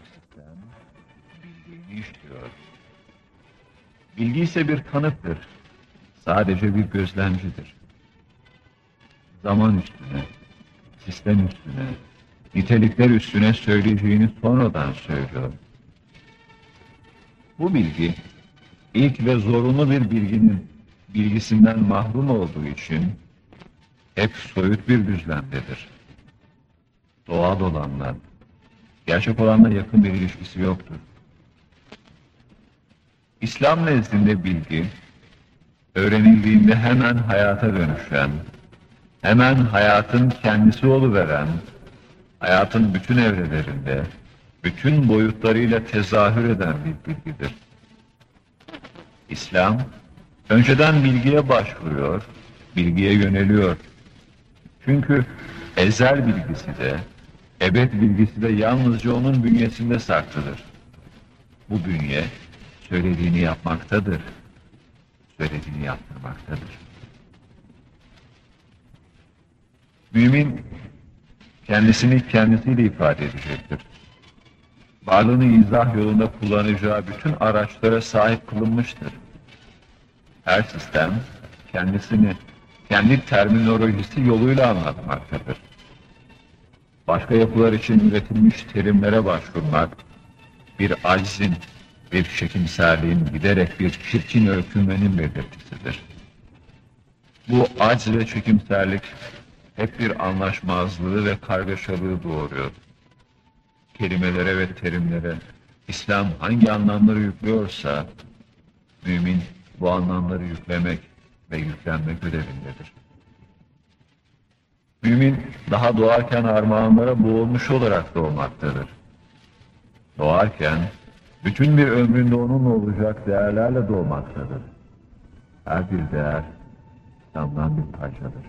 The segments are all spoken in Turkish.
sistem bildiğini işliyor. Bilgi ise bir tanıktır. Sadece bir gözlemcidir. Zaman üstüne, sistem üstüne, nitelikler üstüne söyleyeceğini sonradan söylüyor. Bu bilgi, ilk ve zorunlu bir bilginin bilgisinden mahrum olduğu için hep soyut bir düzlemdedir. Doğal olanlar, gerçek olanla yakın bir ilişkisi yoktur. İslam nezdinde bilgi, öğrenildiğinde hemen hayata dönüşen, hemen hayatın kendisi oluveren, hayatın bütün evrelerinde, bütün boyutlarıyla tezahür eden bir bilgidir. İslam, önceden bilgiye başvuruyor, bilgiye yöneliyor. Çünkü ezel bilgisi de, ebed bilgisi de yalnızca onun bünyesinde saklıdır. Bu bünye, söylediğini yapmaktadır. Söylediğini yaptırmaktadır. Mümin kendisini kendisiyle ifade edecektir. Varlığını izah yolunda kullanacağı bütün araçlara sahip kılınmıştır. Her sistem kendisini kendi terminolojisi yoluyla anlatmaktadır. Başka yapılar için üretilmiş terimlere başvurmak, bir aczin, bir çekimserliğin giderek bir çirkin öykünmenin belirtisidir. Bu acz ve çekimserlik hep bir anlaşmazlığı ve kargaşalığı doğuruyor. Kelimelere ve terimlere İslam hangi anlamları yüklüyorsa, mümin bu anlamları yüklemek ve yüklenmek görevindedir. Mümin daha doğarken armağanlara boğulmuş olarak doğmaktadır. Doğarken bütün bir ömründe onunla olacak değerlerle doğmaktadır. Her bir değer İslam'dan bir parçadır.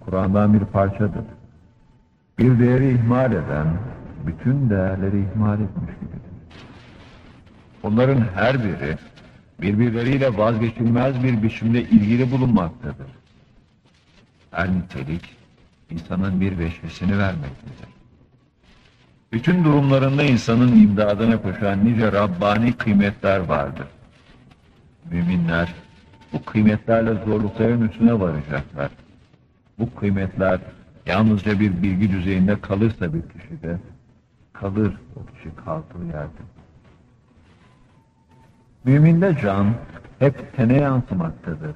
Kur'an'dan bir parçadır. Bir değeri ihmal eden, bütün değerleri ihmal etmiş gibidir. Onların her biri, birbirleriyle vazgeçilmez bir biçimde ilgili bulunmaktadır. Her nitelik, insanın bir veşvesini vermektedir. Bütün durumlarında insanın imdadına koşan nice Rabbani kıymetler vardır. Müminler bu kıymetlerle zorlukların üstüne varacaklar. Bu kıymetler yalnızca bir bilgi düzeyinde kalırsa bir kişide, kalır o kişi kaldığı yerde. Müminde can hep tene yansımaktadır.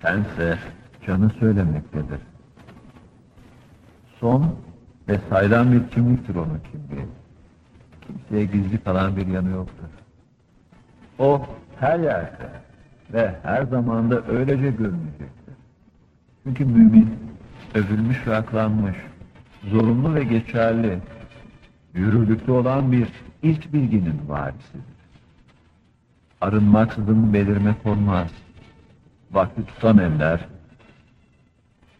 Tense canı söylemektedir. Son ve saydam bir kimliktir onun kimliği. Kimseye gizli kalan bir yanı yoktur. O her yerde ve her zamanda öylece görünecektir. Çünkü mümin övülmüş ve aklanmış, zorunlu ve geçerli, yürürlükte olan bir ilk bilginin varisidir. Arınmaksızın belirmek olmaz. Vakti tutan eller,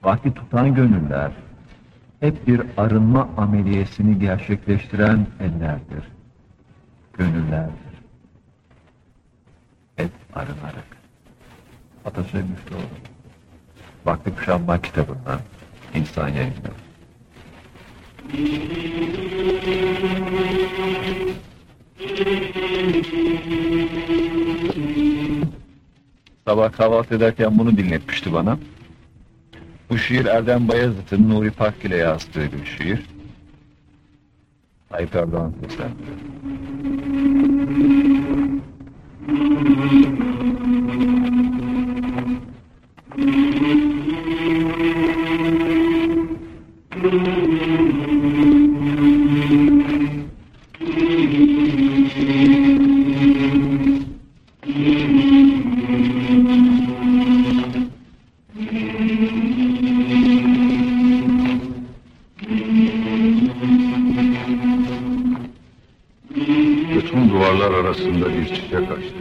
vakti tutan gönüller, hep bir arınma ameliyesini gerçekleştiren ellerdir, gönüllerdir. Hep arınarak. Atasözü Müftüoğlu. Vakti Kuşanma kitabından insan yayınları. Sabah kahvaltı ederken bunu dinletmişti bana. Bu şiir Erdem Bayezid'in Nuri Pak ile yazdığı bir şiir. Tayyip Erdoğan seslendiriyor. Duvarlar arasında bir çiçek açtı.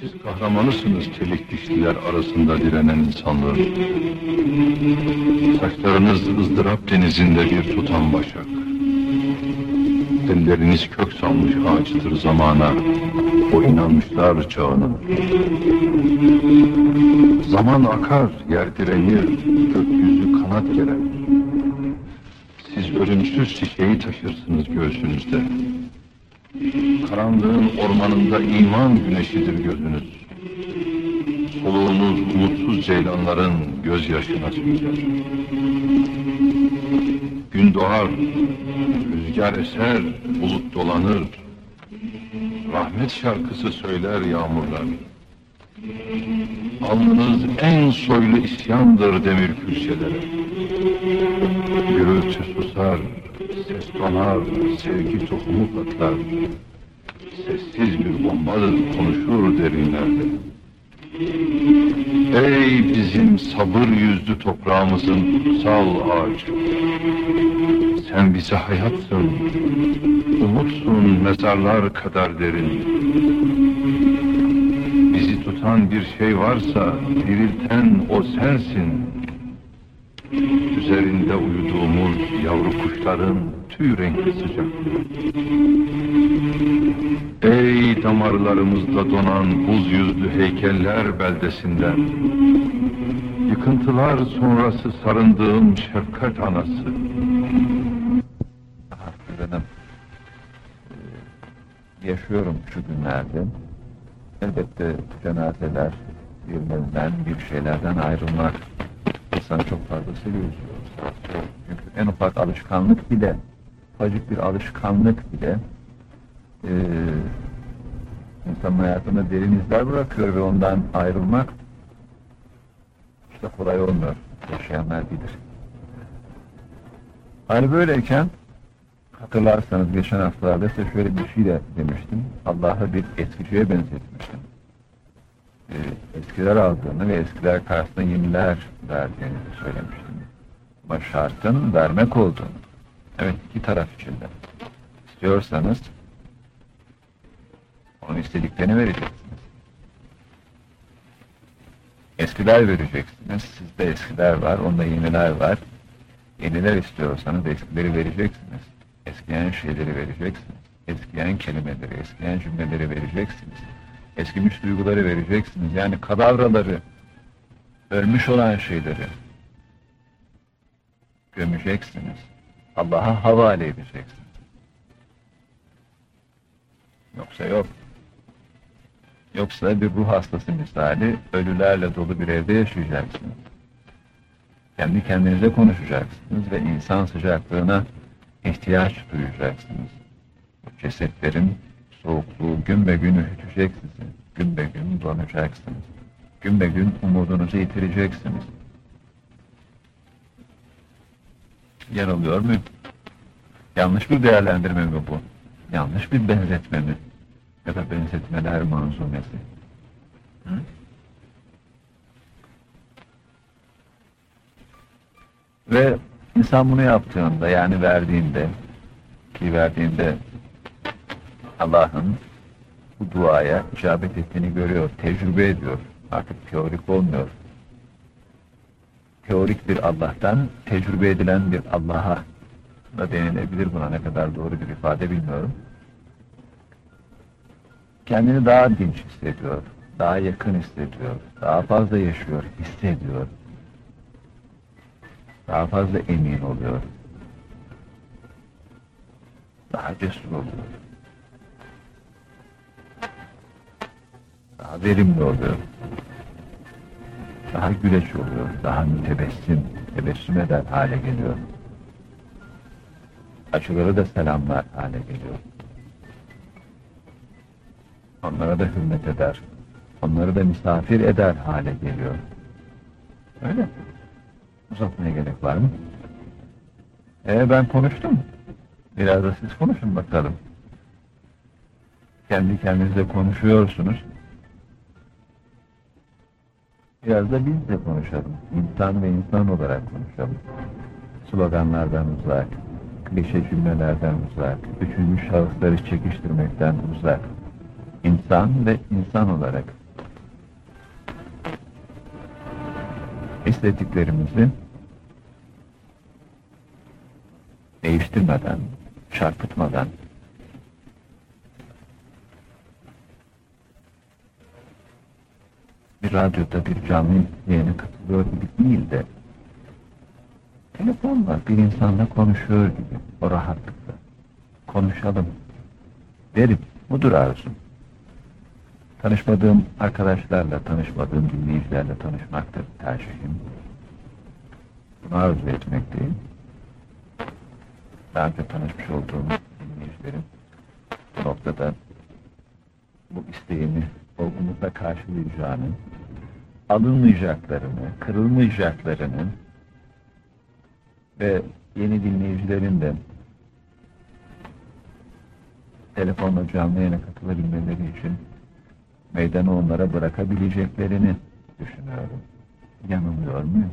Siz kahramanısınız çelik dişliler arasında direnen insanlığın. Saçlarınız ızdırap denizinde bir tutan başak. Elleriniz kök salmış ağaçtır zamana, o inanmışlar çağına. Zaman akar, yer direnir, gökyüzü kanat gerer. Siz ölümsüz çiçeği taşırsınız göğsünüzde. Karanlığın ormanında iman güneşidir gözünüz. Soluğunuz umutsuz ceylanların gözyaşına sürer. Gün doğar, rüzgar eser, bulut dolanır. Rahmet şarkısı söyler yağmurlar. Alnınız en soylu isyandır demir külçelere. Gürültü susar, ses donar, sevgi tohumu patlar. Sessiz bir bombadır konuşur derinlerde. Ey bizim sabır yüzlü toprağımızın kutsal ağacı. Sen bize hayatsın, umutsun mezarlar kadar derin. Bizi tutan bir şey varsa dirilten o sensin. Üzerinde uyuduğumuz yavru kuşların tüy renkli sıcaklığı. Ey damarlarımızda donan buz yüzlü heykeller beldesinden. Yıkıntılar sonrası sarındığım şefkat anası. Efendim, e, yaşıyorum şu günlerde. Elbette cenazeler, birbirinden bir şeylerden ayrılmak insanı çok fazla seviyor. Çünkü en ufak alışkanlık bile, ufacık bir alışkanlık bile e, insanın hayatında derin izler bırakıyor ve ondan ayrılmak işte kolay olmuyor. Yaşayanlar bilir. Hani böyleyken hatırlarsanız geçen haftalarda size şöyle bir şey de demiştim. Allah'ı bir eskiciye benzetmiştim. Ee, eskiler aldığını ve eskiler karşısında yeniler verdiğini söylemiştim. Ama şartın vermek olduğunu. Evet iki taraf içinde. İstiyorsanız onun istediklerini vereceksiniz. Eskiler vereceksiniz. Sizde eskiler var, onda yeniler var. Yeniler istiyorsanız eskileri vereceksiniz. Eskiyen şeyleri vereceksiniz. Eskiyen kelimeleri, eskiyen cümleleri vereceksiniz. Eskimiş duyguları vereceksiniz. Yani kadavraları, ölmüş olan şeyleri gömeceksiniz. Allah'a havale edeceksiniz. Yoksa yok. Yoksa bir ruh hastası misali ölülerle dolu bir evde yaşayacaksınız. Kendi kendinize konuşacaksınız ve insan sıcaklığına ihtiyaç duyacaksınız. Cesetlerin soğukluğu gün be gün sizi. Gün be gün donacaksınız. Gün be gün umudunuzu yitireceksiniz. Yanılıyor muyum? Yanlış bir değerlendirme mi bu? Yanlış bir benzetme mi? Ya da benzetmeler manzumesi. Hı? Ve insan bunu yaptığında yani verdiğinde ki verdiğinde Allah'ın bu duaya icabet ettiğini görüyor, tecrübe ediyor. Artık teorik olmuyor. Teorik bir Allah'tan tecrübe edilen bir Allah'a da denilebilir buna ne kadar doğru bir ifade bilmiyorum. Kendini daha dinç hissediyor, daha yakın hissediyor, daha fazla yaşıyor, hissediyor. Daha fazla emin oluyor. Daha cesur oluyor. Daha verimli oluyor. Daha güleç oluyor. Daha mütebessim, tebessüm eder hale geliyor. Acıları da selamlar hale geliyor. Onlara da hürmet eder. Onları da misafir eder hale geliyor. Öyle. Uzatmaya gerek var mı? Ee ben konuştum. Biraz da siz konuşun bakalım. Kendi kendinize konuşuyorsunuz. Biraz da biz de konuşalım. İnsan ve insan olarak konuşalım. Sloganlardan uzak, klişe cümlelerden uzak, üçüncü şahısları çekiştirmekten uzak. İnsan ve insan olarak hissettiklerimizi değiştirmeden, çarpıtmadan bir radyoda bir canlı yayına katılıyor gibi değil de Telefonla bir insanla konuşuyor gibi o rahatlıkla. Konuşalım derim. Budur arzum. Tanışmadığım arkadaşlarla, tanışmadığım dinleyicilerle tanışmaktır tercihim. Bunu arzu etmekteyim. Daha önce tanışmış olduğum dinleyicilerim bu noktada bu isteğimi olgunlukla karşılayacağını, alınmayacaklarını, kırılmayacaklarını ve yeni dinleyicilerin de telefonla canlı yayına katılabilmeleri için meydanı onlara bırakabileceklerini düşünüyorum. Yanılıyor muyum?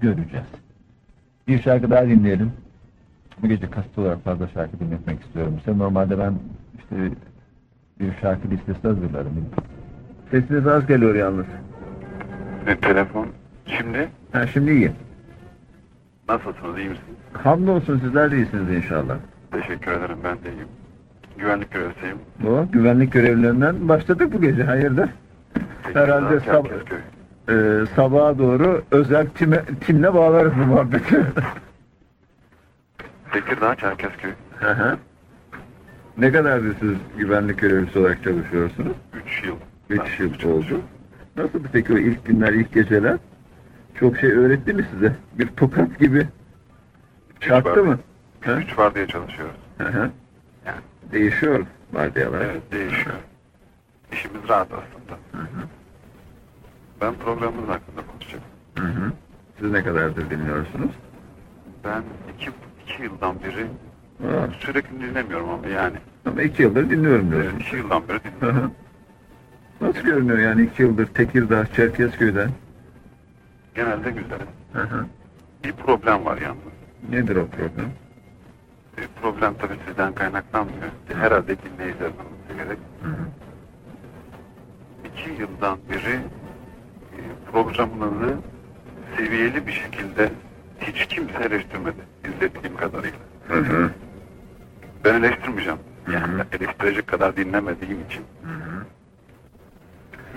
Göreceğiz. Bir şarkı daha dinleyelim. Bu gece kasıtlı olarak fazla şarkı dinletmek istiyorum. Sen normalde ben işte bir şarkı listesi hazırlarım. Sesiniz az geliyor yalnız. E, telefon. Şimdi Ha, şimdi iyi. nasılsınız? iyi misiniz? Hamdolsun sizler de iyisiniz inşallah. Teşekkür ederim. Ben de iyiyim. Güvenlik görevlisiyim. O güvenlik görevlilerinden başladık bu gece. Hayırdır? Herhalde Tekirdağ, sab-. Ee, sabaha doğru özel time, timle bağlarız bu muhabbeti. Tekirdağ, Çerkezköy. Hı hı. Ne kadardır siz güvenlik görevlisi olarak çalışıyorsunuz? 3 yıl. 3 Ben yıl çalışıyorum. oldu. Nasıldı peki o ilk günler, ilk geceler? Çok şey öğretti mi size? Bir tokat gibi Üç çarptı mı? He? Üç var diye çalışıyoruz. Hı hı. Yani. Değişiyor vardiyalar. Evet değişiyor. İşimiz rahat aslında. Ben programımız hakkında konuşacağım. Hı hı. Siz ne kadardır dinliyorsunuz? Ben iki, iki yıldan beri Aa, sürekli dinlemiyorum ama yani. ama iki yıldır dinliyorum Evet, diyorsunuz. iki yıldan beri dinliyorum. Nasıl görünüyor yani iki yıldır Tekirdağ, Çerkezköy'den? Genelde güzel. Hı hı. Bir problem var yalnız. Nedir o problem? Bir problem tabii sizden kaynaklanmıyor. Herhalde dinleyicilerin olması gerek. Hı hı. İki yıldan beri e, programınızı seviyeli bir şekilde hiç kimse eleştirmedi. izlediğim kadarıyla. Hı hı. Ben eleştirmeyeceğim. Yani Hı hı. eleştirecek kadar dinlemediğim için. Hı hı.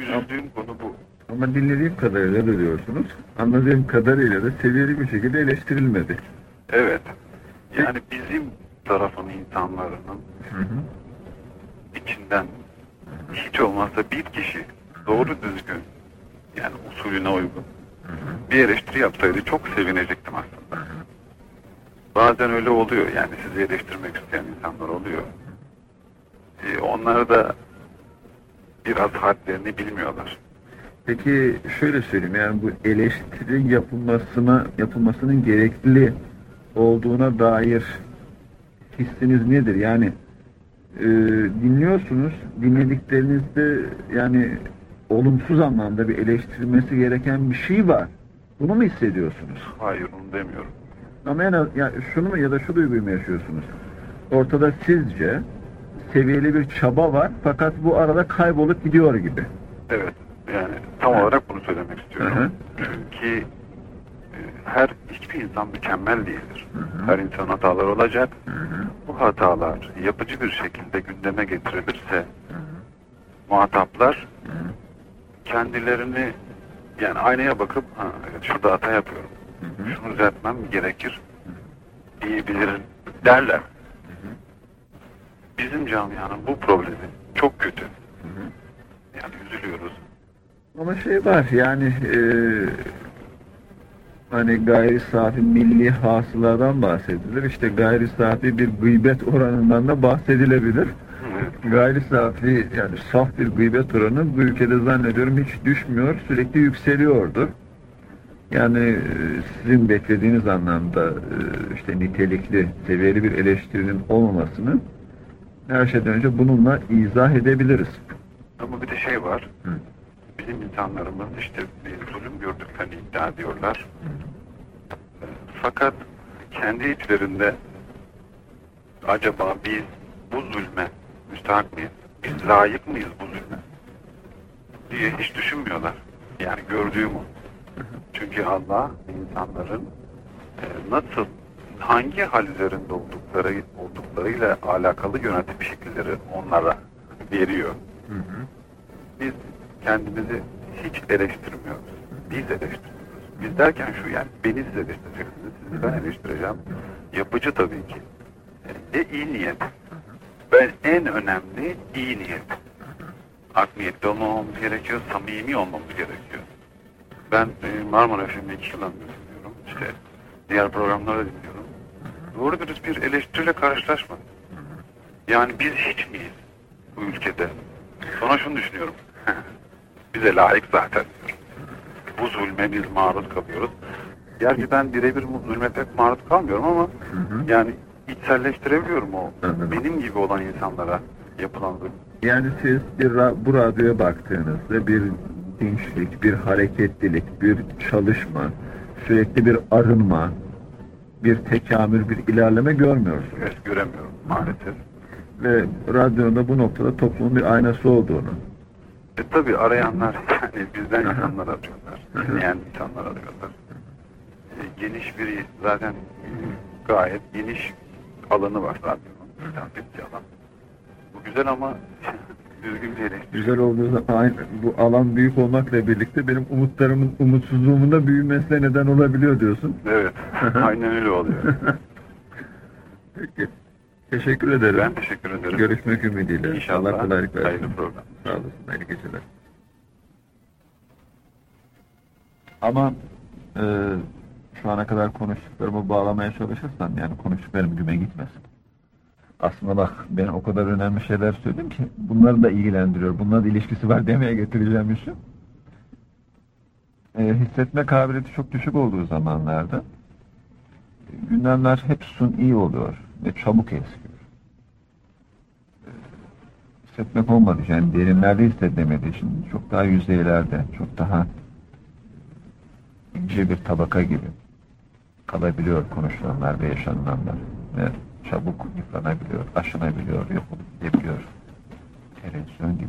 Üzüldüğüm konu bu. Ama dinlediğim kadarıyla da diyorsunuz, anladığım kadarıyla da seviyeli bir şekilde eleştirilmedi. Evet. Yani bizim tarafın insanlarının Hı hı. içinden hiç olmazsa bir kişi doğru düzgün yani usulüne uygun Hı hı. bir eleştiri yapsaydı çok sevinecektim. Bazen öyle oluyor yani sizi eleştirmek isteyen insanlar oluyor. Ee, onlar da biraz hadlerini bilmiyorlar. Peki şöyle söyleyeyim yani bu eleştiri yapılmasına yapılmasının gerekli olduğuna dair hissiniz nedir? Yani e, dinliyorsunuz, dinlediklerinizde yani olumsuz anlamda bir eleştirilmesi gereken bir şey var. Bunu mu hissediyorsunuz? Hayır onu demiyorum. Ama en az, ya şunu mu ya da şu duyguyu mu yaşıyorsunuz? Ortada sizce seviyeli bir çaba var fakat bu arada kaybolup gidiyor gibi. Evet yani tam Evet. olarak bunu söylemek istiyorum. Hı hı. Çünkü e, her hiçbir insan mükemmel değildir. Hı hı. Her insan hatalar olacak. Hı hı. Bu hatalar yapıcı bir şekilde gündeme getirilirse Hı hı. muhataplar Hı hı. kendilerini yani aynaya bakıp ha, şurada hata yapıyorum. Hı hı. Şunu düzeltmem gerekir diyebilir derler. Bizim camianın bu problemi çok kötü. Hı hı. Yani üzülüyoruz. Ama şey var yani e, hani gayri safi milli hasıladan bahsedilir. İşte gayri safi bir gıybet oranından da bahsedilebilir. Gayri safi yani saf bir gıybet oranı bu ülkede zannediyorum hiç düşmüyor, sürekli yükseliyordu. Yani e, sizin beklediğiniz anlamda e, işte nitelikli, seviyeli bir eleştirinin olmamasını her şeyden önce bununla izah edebiliriz. Ama bir de şey var. Hı. Bizim insanlarımız işte bir zulüm gördüklerini iddia ediyorlar. Fakat kendi içlerinde acaba biz bu zulme müstahak mıyız? Biz layık mıyız bu zulme? diye hiç düşünmüyorlar. Yani gördüğüm o. Çünkü Allah insanların e, nasıl hangi hal üzerinde oldukları olduklarıyla alakalı yönetim şekilleri onlara veriyor. Hı hı. Biz kendimizi hiç eleştirmiyoruz. Biz eleştiriyoruz. Biz derken şu yani beni siz eleştireceksiniz, sizi ben eleştireceğim. Yapıcı tabii ki. E, iyi niyet. Ben en önemli iyi niyet. Art niyetli olmamamız gerekiyor, samimi olmamız gerekiyor. Ben e, Marmara FM'de iki yıldan dinliyorum. İşte diğer programları dinliyorum. Doğru dürüst bir eleştiriyle karşılaşmadım. Yani biz hiç miyiz bu ülkede? Sonra şunu düşünüyorum. Bize layık zaten. Bu zulme biz maruz kalıyoruz. Gerçi ben birebir bu zulme pek maruz kalmıyorum ama yani içselleştirebiliyorum o benim gibi olan insanlara yapılan zulüm. Yani siz bir ra- bu radyoya baktığınızda bir dinçlik, bir hareketlilik, bir çalışma, sürekli bir arınma, bir tekamül, bir ilerleme görmüyorsunuz. Evet, göremiyorum maalesef. Ve radyonun bu noktada toplumun bir aynası olduğunu. E tabi arayanlar yani bizden insanlar arıyorlar. Dinleyen insanlar arıyorlar. E, geniş bir zaten gayet geniş alanı var radyonun. ettiği alan. Bu güzel ama düzgün bir eleştiri. Güzel olduğu zaman bu alan büyük olmakla birlikte benim umutlarımın, umutsuzluğumun da büyümesine neden olabiliyor diyorsun. Evet. Aynen öyle oluyor. Peki. Teşekkür ederim. Ben teşekkür ederim. Görüşmek ümidiyle. İnşallah. Allah kolaylık versin. Hayırlı program. Sağ olasın. Hayırlı geceler. Ama e, şu ana kadar konuştuklarımı bağlamaya çalışırsam yani konuştuklarım güme gitmesin. Aslında bak ben o kadar önemli şeyler söyledim ki bunları da ilgilendiriyor. Bununla da ilişkisi var demeye getireceğim işi. E, hissetme kabiliyeti çok düşük olduğu zamanlarda gündemler hep suni oluyor ve çabuk eskiyor hissetmek olmadığı için, yani derinlerde hissedilemediği için çok daha yüzeylerde, çok daha ince bir tabaka gibi kalabiliyor konuşulanlar ve yaşanılanlar. Ve çabuk yıpranabiliyor, aşınabiliyor, yok olup gidebiliyor. Gibi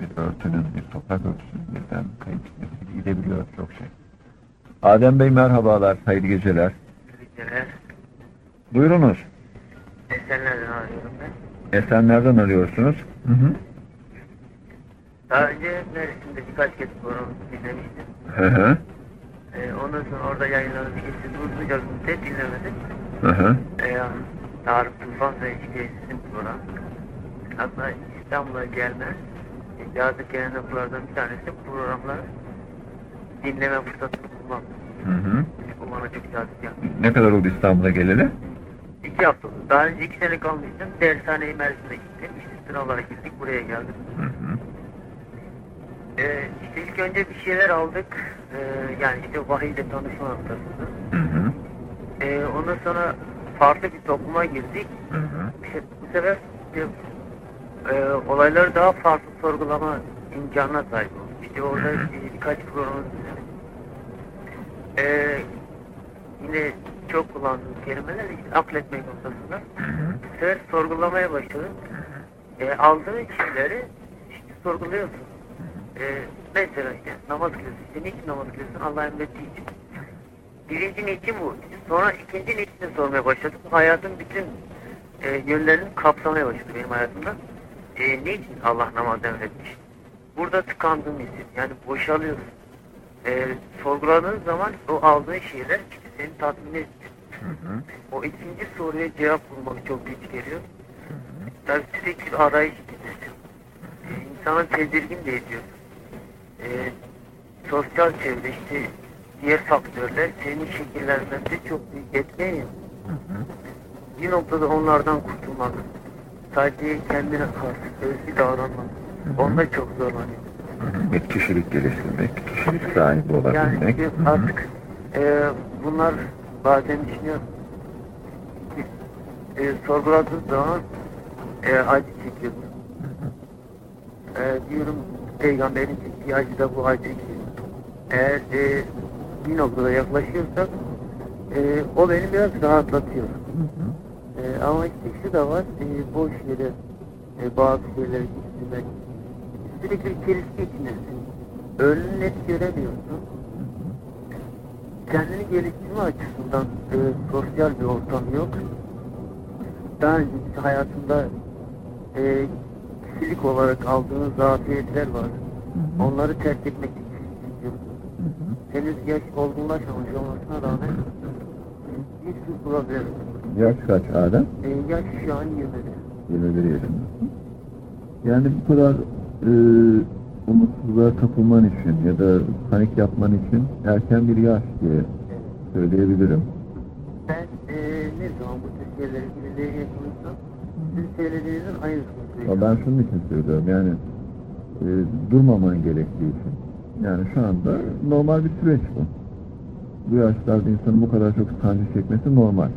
bir örtünün, bir toprak örtüsünün birden kayıp gitmesi gidebiliyor çok şey. Adem Bey merhabalar, hayırlı geceler. Geceler. Buyurunuz. Esenlerden arıyorum ben. Esenlerden arıyorsunuz. Hı hı. Daha önce Mersin'de birkaç kez programı dinlemiştim. Hı hı. Ee, ondan sonra orada yayınlanan birisi uzunca bir müddet dinlemedim. Hı hı. Ee, Tarık Tufan ve işte program. Hatta İstanbul'a gelme e, yazdık gelen laflardan bir tanesi bu programları dinleme fırsatını bulmam. Hı hı. Ne kadar oldu İstanbul'a geleli? İki hafta oldu. Daha önce iki sene kalmıştım. Dershaneye Mersin'e gittim. İşte sınavlara gittik. Buraya geldim. Hı hı. Ee, işte ilk önce bir şeyler aldık. Ee, yani işte vahiyle tanışma noktasında. Hı hı. Ee, ondan sonra farklı bir topluma girdik. Hı hı. İşte bu sefer işte, e, olayları daha farklı sorgulama imkanına sahip olduk. İşte orada Hı hı. e, birkaç programı dinledik. Ee, yine çok kullandığım kelimeler işte akletmek noktasında. Bu sefer sorgulamaya başladım. E, aldığın şeyleri işte sorguluyorsun. E, mesela işte namaz kılıyorsun. İşte niçin namaz kılıyorsun? Allah emrettiği için. Birinci niçin bu. Sonra ikinci niçini sormaya başladım. Hayatın bütün e, yönlerini kapsamaya başladı benim hayatımda. E, niçin Allah namaz emretmiş? Burada tıkandığını hisset. Yani boşalıyorsun. E, sorguladığın zaman o aldığın şeyler işte seni tatmin ediyor. O ikinci soruya cevap bulmak çok güç geliyor. Tabii sürekli bir arayış içindesin. Ee, İnsanı tedirgin de ediyor. Ee, sosyal çevre işte diğer faktörler seni şekillenmende çok büyük yapıyor. Bir noktada onlardan kurtulmak, sadece kendine karşı özgü davranmak, onda çok zorlanıyor. Bir kişilik geliştirmek, kişilik sahibi Yani olabilmek. hı. artık e, bunlar bazen düşünüyorum. E, sorguladığın zaman e, acı çekiyorsun. E, diyorum peygamberin çektiği acı da bu acı ki. Eğer e, bir noktada yaklaşıyorsak e, o beni biraz rahatlatıyor. E, ama işte şu da var, e, boş yere e, bazı şeyleri gitmek. Sürekli çelişki içindesin. Önünü net göremiyorsun. Kendini geliştirme açısından e, sosyal bir ortam yok. Daha önceki hayatında e, kişilik olarak aldığınız zafiyetler var. Onları terk etmek. Henüz yaş olgunlaşmamış olmasına rağmen bir sürü problem. Yaş kaç Adem? E, yaş şu an 20'de. 21 yaşında. Yani bu kadar e, umutsuzluğa kapılman için ya da panik yapman için erken bir yaş diye söyleyebilirim. Ben e, ne zaman bu tür şeyleri birileri yapıyorsam sizin söylediğinizin aynısını söylüyorum. ben şunun için söylüyorum yani e, durmaman gerektiği için. Yani şu anda normal bir süreç bu. Bu yaşlarda insanın bu kadar çok sancı çekmesi normal.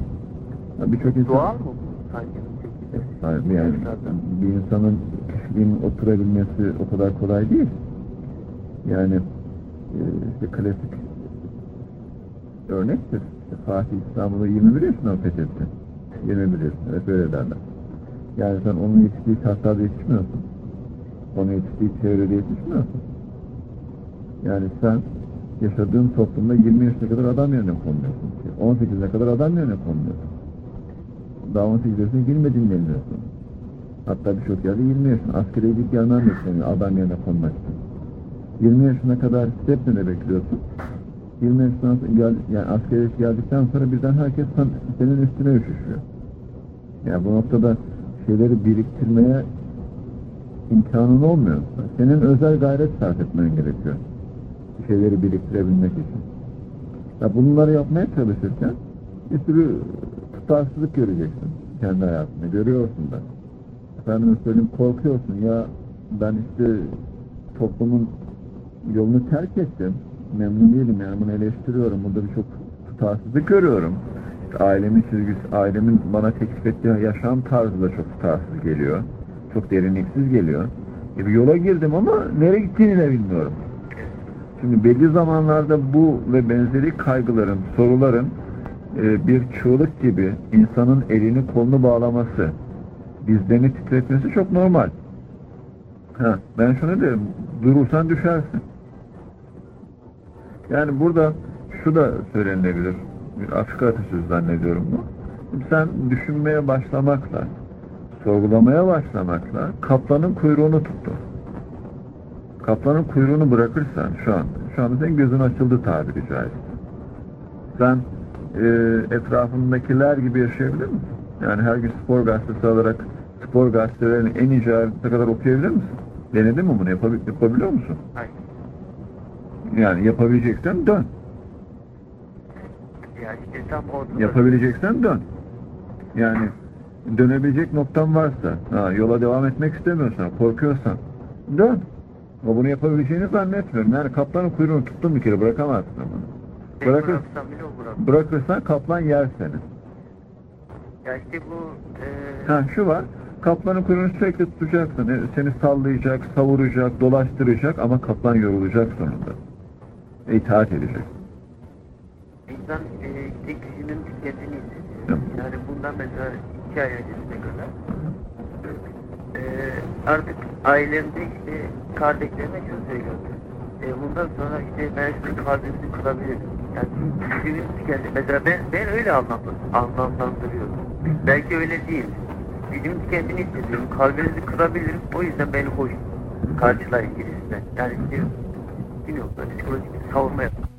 Ya Birçok insan... Doğal mı bu sancının çekilmesi? Hayır, yani bir insanın kişiliğinin oturabilmesi o kadar kolay değil. Yani e, işte klasik örnektir. İşte Fatih İstanbul'u 21 yaşında fethetti. 21 yaşında, hep öyle derler. Yani sen onun yetiştiği tahtada yetişmiyorsun. Onun yetiştiği çevrede yetişmiyorsun. Yani sen yaşadığın toplumda 20 yaşına kadar adam yerine konmuyorsun. 18'e kadar adam yerine konmuyorsun. Daha 18 yaşına girmediğini bilmiyorsun. Hatta birçok yerde 20 yaşında. Askere ilk gelmen bekleniyor adam yerine konmak için. 20 yaşına kadar ne bekliyorsun? 20 yaşından sonra yani askere geldikten sonra birden herkes sen, senin üstüne üşüşüyor. Yani bu noktada şeyleri biriktirmeye imkanın olmuyor. Senin özel gayret sarf etmen gerekiyor. Şeyleri biriktirebilmek için. Ya bunları yapmaya çalışırken bir sürü tutarsızlık göreceksin kendi hayatında. Görüyorsun da. Efendim söyleyeyim korkuyorsun ya ben işte toplumun yolunu terk ettim. Memnun değilim yani bunu eleştiriyorum. Burada birçok tutarsızlık görüyorum. İşte ailemin çizgisi, ailemin bana teklif ettiği yaşam tarzı da çok tutarsız geliyor. Çok derinliksiz geliyor. E bir yola girdim ama nereye gittiğini de bilmiyorum. Şimdi belli zamanlarda bu ve benzeri kaygıların, soruların e, bir çığlık gibi insanın elini kolunu bağlaması, dizlerini titretmesi çok normal. Ha, ben şunu derim, durursan düşersin. Yani burada şu da söylenilebilir. Bir Afrika atasözü zannediyorum bu. Sen düşünmeye başlamakla, sorgulamaya başlamakla kaplanın kuyruğunu tuttu. Kaplanın kuyruğunu bırakırsan şu anda, şu anda senin gözün açıldı tabiri caizse. Sen e, etrafındakiler gibi yaşayabilir misin? Yani her gün spor gazetesi alarak spor gazetelerini en iyi kadar okuyabilir misin? Denedin mi bunu? Yapabil- yapabiliyor musun? Hayır. Yani yapabileceksen dön. Ya işte tam orada. Yapabileceksen dön. Yani dönebilecek noktan varsa, ha, yola devam etmek istemiyorsan, korkuyorsan dön. Ama bunu yapabileceğini zannetmiyorum. Yani kaplanın kuyruğunu tuttun bir kere bırakamazsın bunu. Bırakır, bıraksam bile o bırak. bırakırsan kaplan yer seni. Ya işte bu e, Ha şu var. Kaplanın kuyruğunu sürekli tutacaksın. E, Seni sallayacak, savuracak, dolaştıracak ama kaplan yorulacak sonunda. E, itaat edecek. insan e, işte gücünün tükendiğini hissediyor. Hı. Yani bundan mesela iki ay öncesine kadar e, artık ailemde işte kardeşlerime şunu söylüyorum. E, bundan sonra işte ben sizin kalbinizi kırabilirim. Yani gücünüz tükendi. Mesela ben, ben öyle anlam- anlamlandırıyorum. Belki öyle değil. Gücümün tükendiğini hissediyorum. Kalbinizi kırabilirim. O yüzden beni hoş karşılayın gibisinden. Yani işte bilmiyorum psikolojik bir savunma yapıyorum.